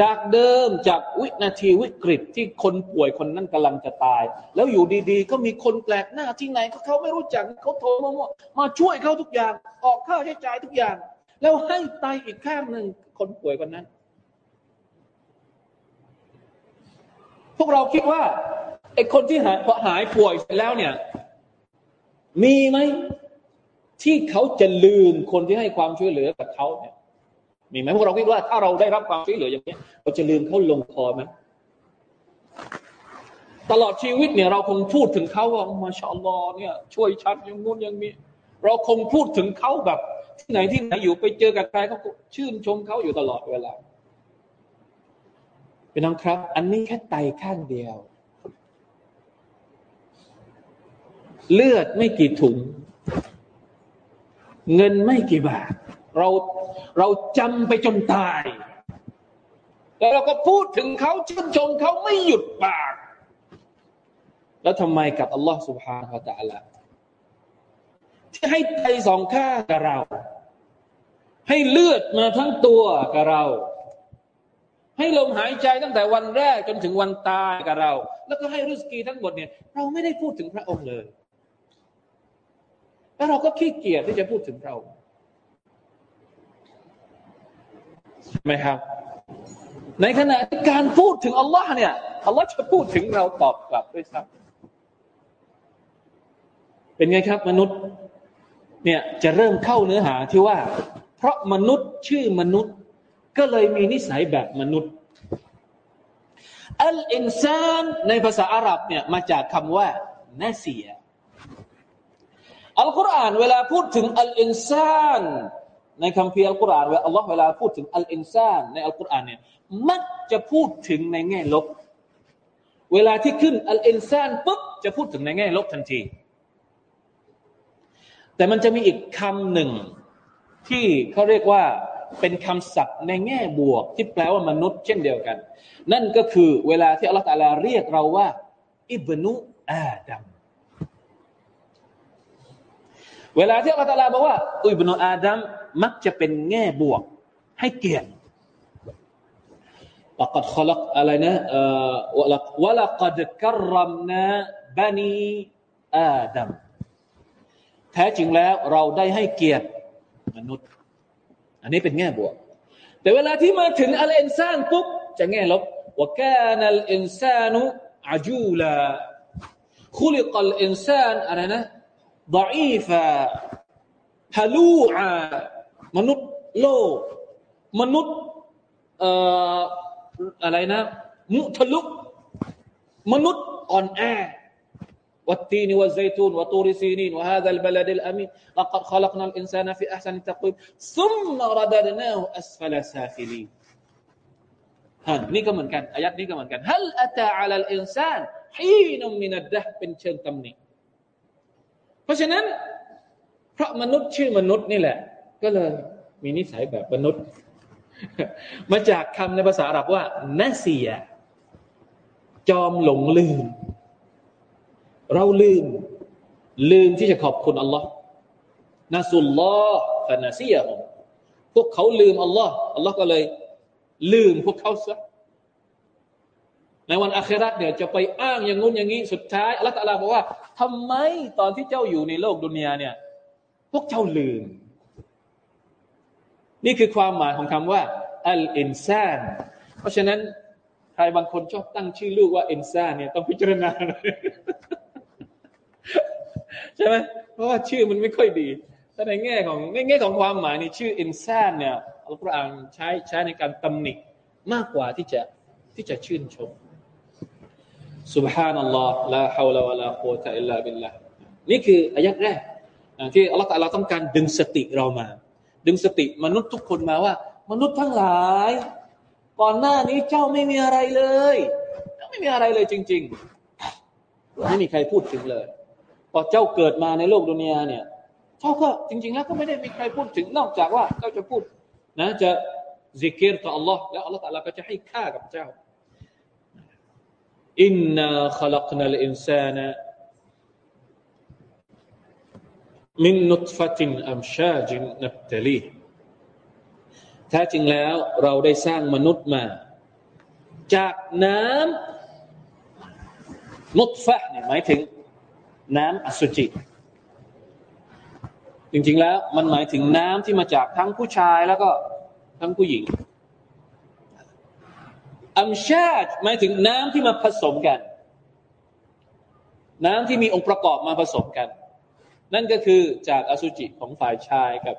จากเดิมจากวินาทีวิกฤตที่คนป่วยคนนั้นกำลังจะตาย แล้วอยู่ดีๆ ก็มีคนแปลกหน้าที่ไหนเขาไม่รู้จักเขาโทรมาว่ามาช่วยเขาทุกอย่าง ออกค่าใช้จ่ายทุกอย่าง แล้วให้ตายอีกข้างหนึ่งคนป่วยคนนั้น พวกเราคิดว่าไอ้คนที่หายพอหายป่วยเสร็จแล้วเนี่ย มีไหมที่เขาจะลืมคนที่ให้ความช่วยเหลือกับเขาเนี่ย มีไหมพวกเราคิดว่าถ้าเราได้รับความช่วยเหลืออย่างนี้เราจะลืมเขาลงคอไหมตลอดชีวิตเนี่ยเราคงพูดถึงเขาว่ามาชาอัลลอฮ์เนี่ยช่วยชัดย่างงู้นย่างนี้เราคงพูดถึงเขาแบบ ที่ไหนที่ไหนอยู่ไปเจอกับใครเขาชื่นชมเขาอยู่ตลอดเวลาเป็นน้องครับ อันนี้แค่ไตข้างเดียว เลือดไม่กี่ถุง เงินไม่กี่บาท เราเราจำไปจนตาย แล้วเราก็พูดถึงเขาชื่นชมเขาไม่หยุดปาก แล้วทำไมกับอัลลอฮ์สุบฮานาอัลตะละที่ให้ใจสองข้างกับเรา ให้เลือดมาทั้งตัวกับเรา ให้ลมหายใจตั้งแต่วันแรกจนถึงวันตายกับเรา แล้วก็ให้รุสกีทั้งหมดเนี่ย เราไม่ได้พูดถึงพระองค์เลย แล้วเราก็ขี้เกียจที่จะพูดถึงเรา ใช่ไหมครับ ในขณะที่การพูดถึงอัลลอฮ์เนี่ยอัลลอฮ์จะพูดถึงเราตอบกลับด้วยซ้ำเป็นไงครับ มนุษย์ เนี่ยจะเริ่มเข้าเนื้อหาที่ว่า เพราะมนุษย์ชื่อมนุษย์ ก็เลยมีนิสัยแบบมนุษย์อัลอินซานในภาษาอาหรับเนี่ยมาจากคำว่านาเซียอัลกุรอานเวลาพูดถึงالإنسان ในคัมภีร์อัลกุรอานเวลาอัลลอฮ์เวลาพูดถึง الإنسان ในอัลกุรอานเนี่ยมักจะพูดถึงในแง่ลบ เวลาที่ขึ้น الإنسان ปุ๊บจะพูดถึงในแง่ลบทันที แต่มันจะมีอีกคำหนึ่งที่เขาเรียกว่าเป็นคำศัพท์ในแง่บวก ที่แปลว่ามนุษย์เช่นเดียวกัน นั่นก็คือเวลาที่อัลลอฮฺตาลาเรียกเราว่า อิบนุอาดัม เวลาที่อัลลอฮฺบอกว่าอุบนอาดัมมักจะเป็นแง่บวก ให้เกียรติวกัดขลักอะไรนะวลักวลักดกรมนะบันีอาดัมแท้จริงแล้วเราได้ให้เกียรติมนุษย์ อันนี้เป็นแง่บวก แต่เวลาที่มาถึง الإنسان ปุ๊บจะแง่ลบว่าแกนัลอินซานุอาจูลาคุลิกลอินซานอะไรนะ ضعيفا ฮาลูอามนุษย์โลกมนุษย์เอ่ออะไรนะ มุทะลุกมนุษย์อ่อนแอ والتين والزيتون وطور سينين وهذا البلد الأمين لقد خلقنا الإنسان في أحسن تقويم ثم رددناه أسفل سافلين ฮะนี่ก็เหมือนกันอายัดนี้ก็เหมือนกัน هل أتى على الإنسان حين من الدهر เป็นเชิงตำหนิ ราะฉะนั้น เพราะมนุษย์ชื่อมนุษย์นี่แหละ ก็เลยมีนิสัยแบบมนุษย์ มาจากคำในภาษาอาหรับว่านาเซีย จอมหลงลืม เราลืม ลืมที่จะขอบคุณอัลลอฮ์นาสุลลอฮ์ฟานาเซียของพวกเขาลืมอัลลอฮ์อัลลอฮ์ก็เลย ลืมพวกเขาซะ ในวันอาคราเนี่ยจะไปอ้างอย่างงู้นอย่างนี้สุดท้ายอัลลอฮฺบอกว่าทำไมตอนที่เจ้าอยู่ในโลกดุนยาเนี่ยพวกเจ้าลืม นี่คือความหมายของคำว่าอัลอินซานเพราะฉะนั้นใครบางคนชอบตั้งชื่อลูกว่าอินซานเนี่ยต้องพิจารณาหน่อยใช่ไหมเพราะว่าชื่อมันไม่ค่อยดีแต่ในแง่ของในแง่ของความหมายนี่ชื่ออินซานเนี่ยอัลกุรอานใช้ใช้ในการตำหนิมากกว่าที่จะที่จะชื่นชม สุบฮานัลลอฮ์ลาฮาวลาวะลาโคตะอิลลาบิลละนี่คืออายัดแรกที่อัลลอฮฺเราต้องการดึงสติเรามา ดึงสติมนุษย์ทุกคนมาว่า มนุษย์ทั้งหลาย ก่อนหน้านี้เจ้าไม่มีอะไรเลยไม่มีอะไรเลยจริง ๆ ไม่มีใครพูดถึงเลยพอเจ้าเกิดมาในโลกดุนยาเนี่ยเจ้าก็จริง ๆ แล้วก็ไม่ได้มีใครพูดถึงนอกจากว่าเจ้าจะพูดนะจะ zi'kar ต่ออัลลอฮ์แล้วอัลลอฮ์ตะลก็จะให้ค่ากับเจ้า อินนาขลักนัลอินซานะมินนุตฟะตินอัมชาจินนับตลีแท้จริงแล้วเราได้สร้างมนุษย์มา จากน้ำนุตฟะเนี่ยหมายถึง น้ำอสุจิ จริงๆแล้วมันหมายถึงน้ำที่มาจากทั้งผู้ชายแล้วก็ทั้งผู้หญิง อัมชาจหมายถึงน้ำที่มาผสมกัน น้ำที่มีองค์ประกอบมาผสมกัน นั่นก็คือจากอสุจิของฝ่ายชายกับ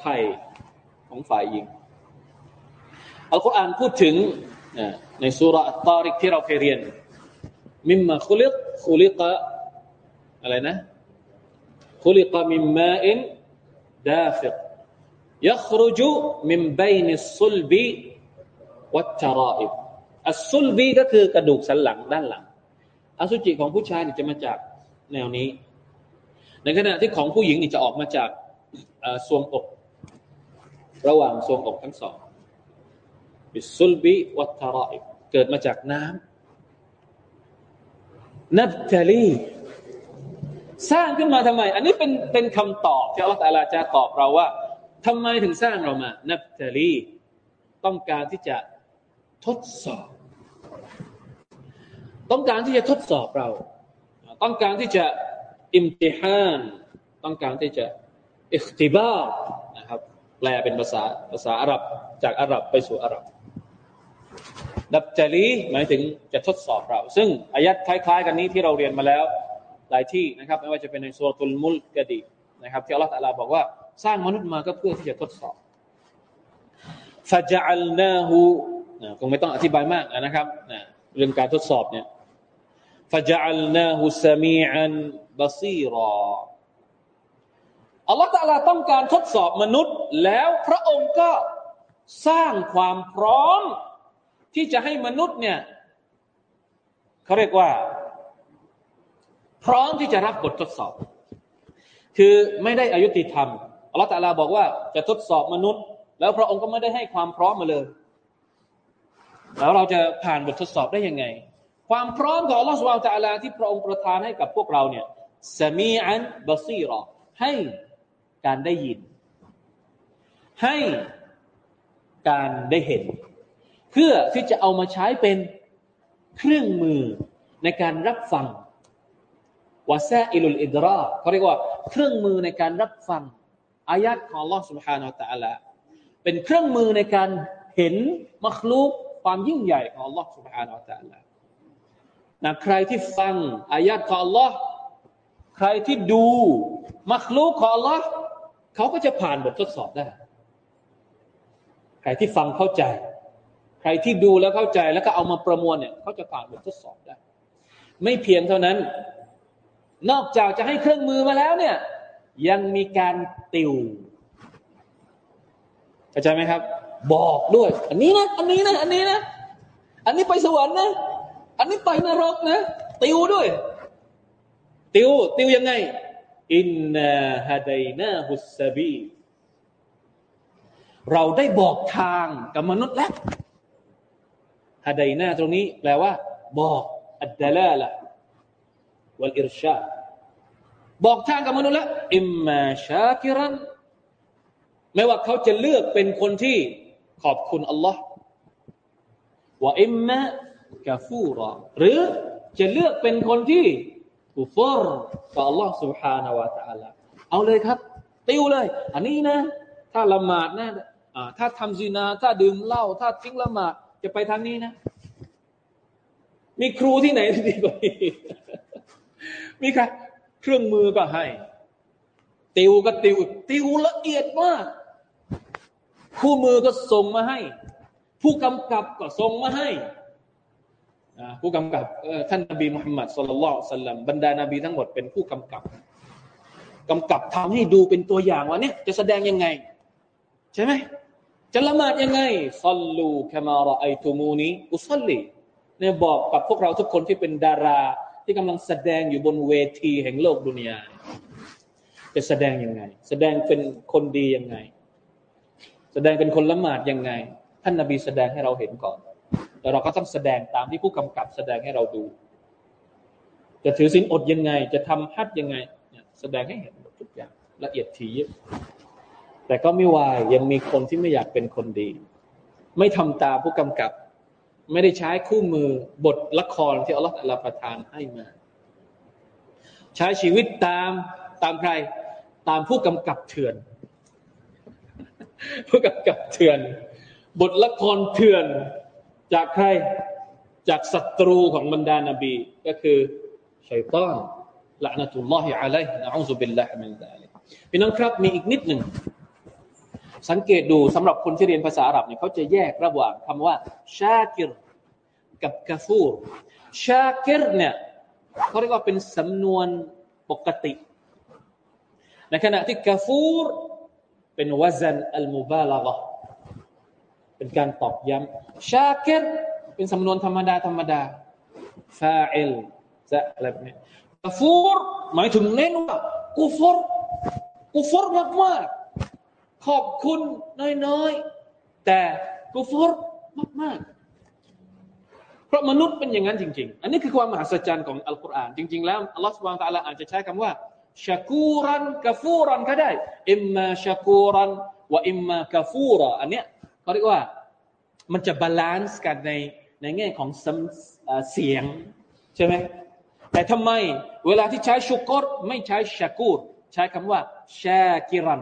ไข่ของฝ่ายหญิงอัลกุรอานพูดถึงในสุราตาริกที่เราเคยเรียนมิมมาคุลิกคุลิกะอะไรนะคุลิกะมิมมาอินดาฟิก يخرج من بين الصلب วัชรออิบอัสซุลบีก็คือกระดูกสันหลังด้านหลัง อสุจิของผู้ชายนี่จะมาจากแนวนี้ ในขณะที่ของผู้หญิงนี่จะออกมาจากทรวงอก ระหว่างทรวงอกทั้งสองบิสุลบีวัชรออิบเกิดมาจากน้ำนับทลีสร้างขึ้นมาทำไม อันนี้เป็นเป็นคำตอบที่อัลลอฮฺจะตอบเราว่าทำไมถึงสร้างเรามา นับทลี ต้องการที่จะ ทดสอบ ต้องการที่จะทดสอบเรา ต้องการที่จะอิมติฮานต้องการที่จะอิคติบาร์นะครับ แปลเป็นภาษาภาษาอาหรับจากอาหรับไปสู่อาหรับดับจลีหมายถึงจะทดสอบเรา ซึ่งอายัดคล้าย ๆ กันนี้ที่เราเรียนมาแล้วหลายที่นะครับไม่ว่าจะเป็นในสุรตุลมุลกดีนะครับที่อัลลอฮฺตะลาบอกว่าสร้างมนุษย์มาก็เพื่อที่จะทดสอบฟาจัลนาหู คงไม่ต้องอธิบายมากนะครับเรื่องการทดสอบเนี่ยฟาจัลนาหูสมีอันบาซีรออัลลอฮฺตะลาต้องการทดสอบมนุษย์ แล้วพระองค์ก็สร้างความพร้อม ที่จะให้มนุษย์เนี่ยเขาเรียกว่า พร้อมที่จะรับบททดสอบ คือไม่ได้อายุติธรรมอัลลอฮฺตะลาบอกว่าจะทดสอบมนุษย์ แล้วพระองค์ก็ไม่ได้ให้ความพร้อมมาเลย แล้วเราจะผ่านบททดสอบได้ยังไง ความพร้อมของลอสวาลตาลาที่พระองค์ประทานให้กับพวกเราเนี่ยสมีอันบาซีรอให้การได้ยิน ให้การได้เห็น เพื่อที่จะเอามาใช้เป็นเครื่องมือในการรับฟังวาแซอิลุลอิดรอเขาเรียกว่าเครื่องมือในการรับฟังอายัดของลอสุบฮานาอัลตะละเป็นเครื่องมือในการเห็นมัคลุก ความยิ่งใหญ่ของ Allah سبحانه และ تعالى นะใครที่ฟังอายัดของ Allah ใครที่ดูมัคลูกของ Allah เขาก็จะผ่านบททดสอบได้ ใครที่ฟังเข้าใจ ใครที่ดูแล้วเข้าใจแล้วก็เอามาประมวลเนี่ยเขาจะผ่านบททดสอบได้ ไม่เพียงเท่านั้น นอกจากจะให้เครื่องมือมาแล้วเนี่ยยังมีการติวเข้าใจไหมครับ บอกด้วย อันนี้นะ อันนี้นะ อันนี้นะ อันนี้ไปสวรรค์นะ อันนี้ไปนรกนะ ติวด้วย ติว ติวยังไง อินนาฮะดยนาฮุสซบีเราได้บอกทางกับมนุษย์แล้วฮะดยนาตรงนี้ แปลว่า บอกอัดดลาละวัลอิรชาบอกทางกับมนุษย์แล้วอิมมาชาคิรันไม่ว่าเขาจะเลือกเป็นคนที่ ขอบคุณอัลลอฮ์ว่าอิมมะกาฟูรอหรือจะเลือกเป็นคนที่กุฟรต่ออัลลอฮ์ سبحانه และ تعالى เอาเลยครับ ติวเลย อันนี้นะ ถ้าละหมาดนะถ้าทำซีนา ถ้าดื่มเหล้าถ้าทิ้งละหมาดจะไปทางนี้นะ มีครูที่ไหนดีกว่ามีใครเครื่องมือก็ให้ ติวก็ติว ติวละเอียดมาก คู่มือก็ส่งมาให้ ผู้กำกับก็ส่งมาให้ผู้กำกับท่านนบีมุฮัมมัดสุลลัลสัลลัมบรรดานาบีทั้งหมดเป็นผู้กำกับกำกับทำให้ดูเป็นตัวอย่างว่าเนี่ยจะแสดงยังไง ใช่ไหมจะละหมาดยังไงซัลลูคามารอไอตูมูนีอุซัลลีเนี่ยบอกกับพวกเราทุกคนที่เป็นดารา ที่กำลังแสดงอยู่บนเวทีแห่งโลกดุนยาจะแสดงยังไง แสดงเป็นคนดียังไง แสดงเป็นคนละหมาดยังไง ท่านนาบีแสดงให้เราเห็นก่อน แล้วเราก็ต้องแสดงตามที่ผู้กำกับแสดงให้เราดู จะถือศีลอดยังไง จะทำฮัดยังไง แสดงให้เห็นทุกอย่างละเอียดทียิบแต่ก็ไม่วายยังมีคนที่ไม่อยากเป็นคนดี ไม่ทำตามผู้กำกับ ไม่ได้ใช้คู่มือบทละครที่อัลลอฮฺประทานให้มา ใช้ชีวิตตามตามใครตามผู้กำกับเถื่อน ผู้กำกับเถื่อน บทละครเถื่อนจากใครจากศัตรูของบรรดานาบี ก็คือชัยตอนละนะตุลลอฮิอะลัยนะอูซุบิลลาฮิมินซาลิพี่น้องครับมีอีกนิดหนึ่ง สังเกตดูสำหรับคนที่เรียนภาษาอาหรับเนี่ยเขาจะแยกระหว่างคำว่า ชาคิร กับกาฟูร ชาคิรเนี่ยเขาเรียกว่าเป็นสำนวนปกติ ในขณะที่กาฟูร เป็นวซันอัลมุบาลากะเป็นการตอกย้ำชาคิรเป็นสำนวนธรรมดาธรรมดาฟาอิลจะอะไรแบบนี้กฟูรหมายถึงเน้นว่ากุฟรกุฟรมากมากขอบคุณน้อยๆ แต่ كفر มากๆเพราะมนุษย์เป็นอย่างนั้นจริง ๆ อันนี้คือความมหัศจรรย์ของอัลกุรอาน จริง ๆ แล้วอัลลอฮฺ سبحانه وتعالىอาจจะใช้คำว่า شكورا كفورا ก็ได้ إما شكورا وإما كفورا อันเนี้ยเขาเรียกว่ามันจะ balance กันในในแง่ของเสียงใช่ไหมแต่ทำไม เวลาที่ใช้ شكر ไม่ใช้ شكور ใช้คำว่า شاكرا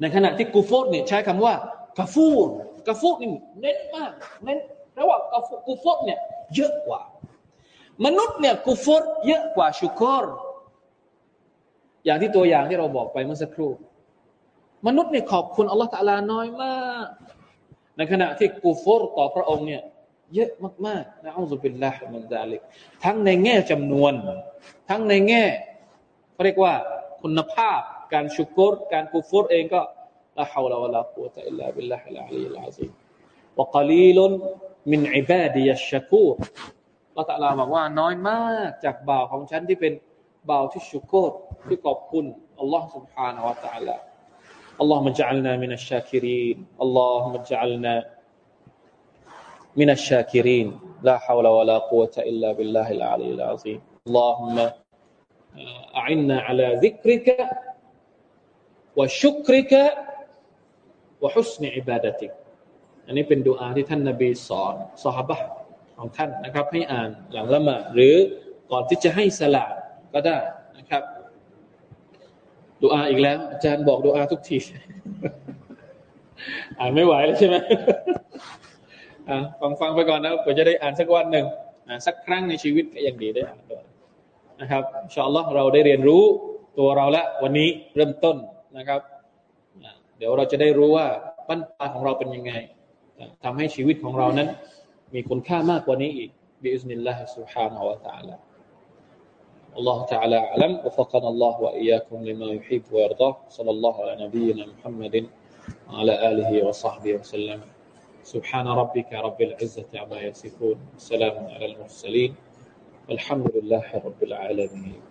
ในขณะที่ كفر เนี่ยใช้คำว่า كفور كفور นี่เน้นมากเน้นเพราะว่า كفور كفر เนี่ยเยอะกว่า มนุษย์เนี่ย كفر เยอะกว่า شكر อย่างที่ตัวอย่างที่เราบอกไปเมื่อสักครู่ มนุษย์เนี่ยขอบคุณอัลลอฮฺ تعالىน้อยมาก ในขณะที่กูฟอร์ต่อพระองค์เนี่ยเยอะมากๆ نعوذ بالله من ذلكทั้งในแง่จำนวน ทั้งในแง่เขาเรียกว่าคุณภาพ การชุกรการกุฟอร์เองก็ละฮาวลาวะลากุตะอิลลาบิลลาฮิลอาลีลอาซีวะกลีลุนมินอิบาดียัชกูรเราตะลาบอกว่าน้อยมากจากบ่าวของฉันที่เป็น บ่าวที่ชุกรที่ขอบคุณอัลลอฮ์ سبحانه และ تعالى اللهم اجعلنا من الشاكرين اللهم اجعلنا من الشاكرين لا حول ولا قوة إلا بالله العلي العظيم اللهم أعنا على ذكرك وشكرك وحسن عبادتك อันนี้เป็นดูอาที่ท่านนบีสอนสหบะของท่านนะครับให้อ่านหลังละหมาดหรือก่อนที่จะให้สลาด ก็ได้นะครับดูอาอีกแล้ว อาจารย์บอกดูอาทุกที อ่านไม่ไหวแล้วใช่ไหมฟังฟังไปก่อนนะเผื่อจะได้อ่านสักวันหนึ่งสักครั้งในชีวิตก็ยังดีได้อ่านก่อนนะครับชอลล์เราได้เรียนรู้ตัวเราแล้ววันนี้เริ่มต้นนะครับ เดี๋ยวเราจะได้รู้ว่าปัญนาของเราเป็นยังไง ทำให้ชีวิตของเรานั้น มีคุณค่ามากกว่านี้อีกบิอิสมิลลาฮิสุฮานะวะตะาลา الله تعالى أعلم. وفقنا الله وإياكم لما يحب ويرضاه صلى الله على نبينا محمد وعلى آله وصحبه وسلم. سبحان ربك رب العزة عما يصفون. سلام على المرسلين. والحمد لله رب العالمين.